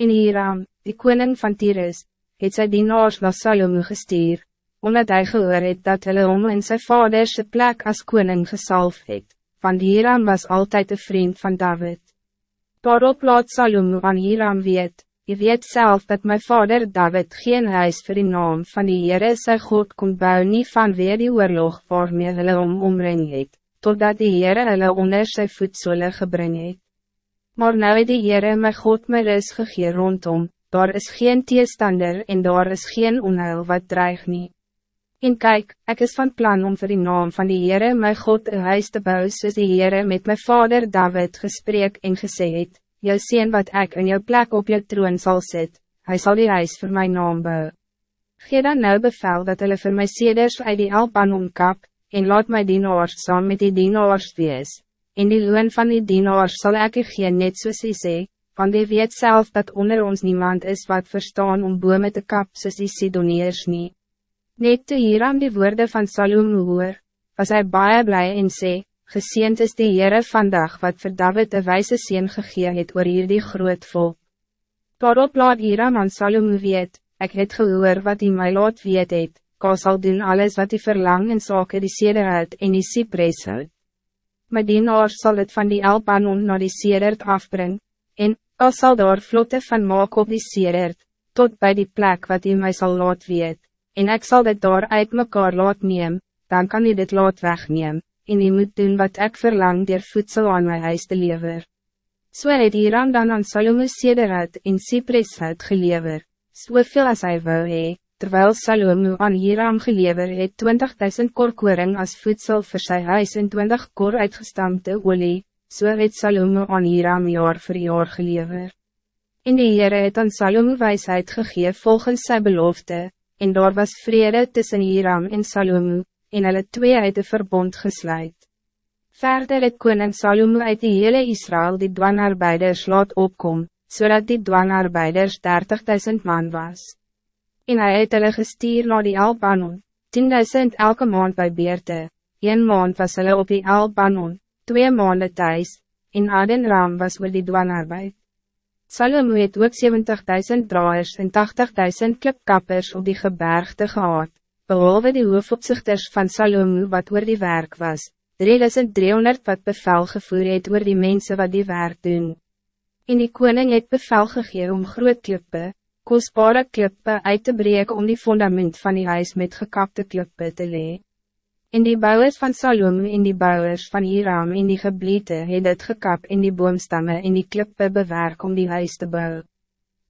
In Hiram, die koning van Tyrus, het sy dienaars na Salomo gestuur, omdat hij gehoor het dat hulle om in sy vaderse plek als koning gesalf het, want Hiram was altijd een vriend van David. Daarop laat Salomo aan Hiram weet, Je weet zelf dat mijn vader David geen huis voor de naam van die Heere sy God kon bouwen nie van weer die oorlog waarmee hulle om omring het, totdat die Heere hulle onder sy voedsole gebring het. Maar nou het die Heere my God my ris gegee rondom, daar is geen teestander en daar is geen onheil wat dreig nie. En kijk, ik is van plan om voor die naam van die Heere my God een huis te bouwen soos die Heere met mijn vader David gesprek en gesê het, jou sien wat ik in jou plek op jou troon zal zet, hij zal die huis voor mijn naam bouwen. Gee dan nou bevel dat hulle vir my seders uit die Alpan omkap, en laat my dienaars saam met die dienaars wees, en die loon van die dienaars sal ek gee net soos hy sê, want die weet zelf dat onder ons niemand is wat verstaan om bome te kap soos die Sidoniërs nie. Net toe Hiram die woorden van Salomo hoor, was hij baie blij en sê, Geseend is die Heere vandag wat vir David een wijze sien gegee het oor hierdie groot volk. Daarop laat Hiram aan Salomo weet, ik het gehoor wat hij mij laat weet het, ka sal doen alles wat hij verlang in sake die sederhout en die cypress hout. My dienaar sal het van die Elpanon naar die sedert afbring, en, ka sal daar vlotte van maak op die sedert, tot bij die plek wat hij mij zal laat weet, en ik zal dit daar uit mekaar laat neem, dan kan hij dit laat wegneem en je moet doen wat ik verlang door voedsel aan mijn huis te lever. So het Hiram dan aan Salomo sederhout en cypresshout gelever, soveel as hy wou hee, terwyl Salomo aan Hiram gelever het 20.000 korkoring als voedsel voor zijn huis en 20 kor uitgestampte olie, so het Salomo aan Hiram jaar voor jaar gelever. En die Heere het aan Salomo wijsheid gegeven volgens zijn belofte, en daar was vrede tussen Hiram en Salomo, en hulle twee uit de verbond gesluit. Verder het koning Salomo uit die hele Israël die dwangarbeiders laat opkom, zodat die dwangarbeiders 30.000 man was. En hij het hulle gestuur na die Albanon, 10.000 elke maand bij Beerte, een maand was hulle op die Albanon, twee maanden thuis, en Adenram was oor die dwangarbeid. Salomo het ook 70.000 draaiers en 80.000 klipkappers op die gebergte gehad, behalve die hoofopzichters van Salomo wat oor die werk was, 3300 wat bevel gevoer het oor die mensen wat die werk doen. En die koning het bevel gegee om groot klippe, kostbare klippe uit te breken om die fundament van die huis met gekapte klippe te lee. In die bouwers van Salomo en die bouwers van Hiram en die gebliete het het gekap in die boomstammen en die klippe bewerk om die huis te bouwen.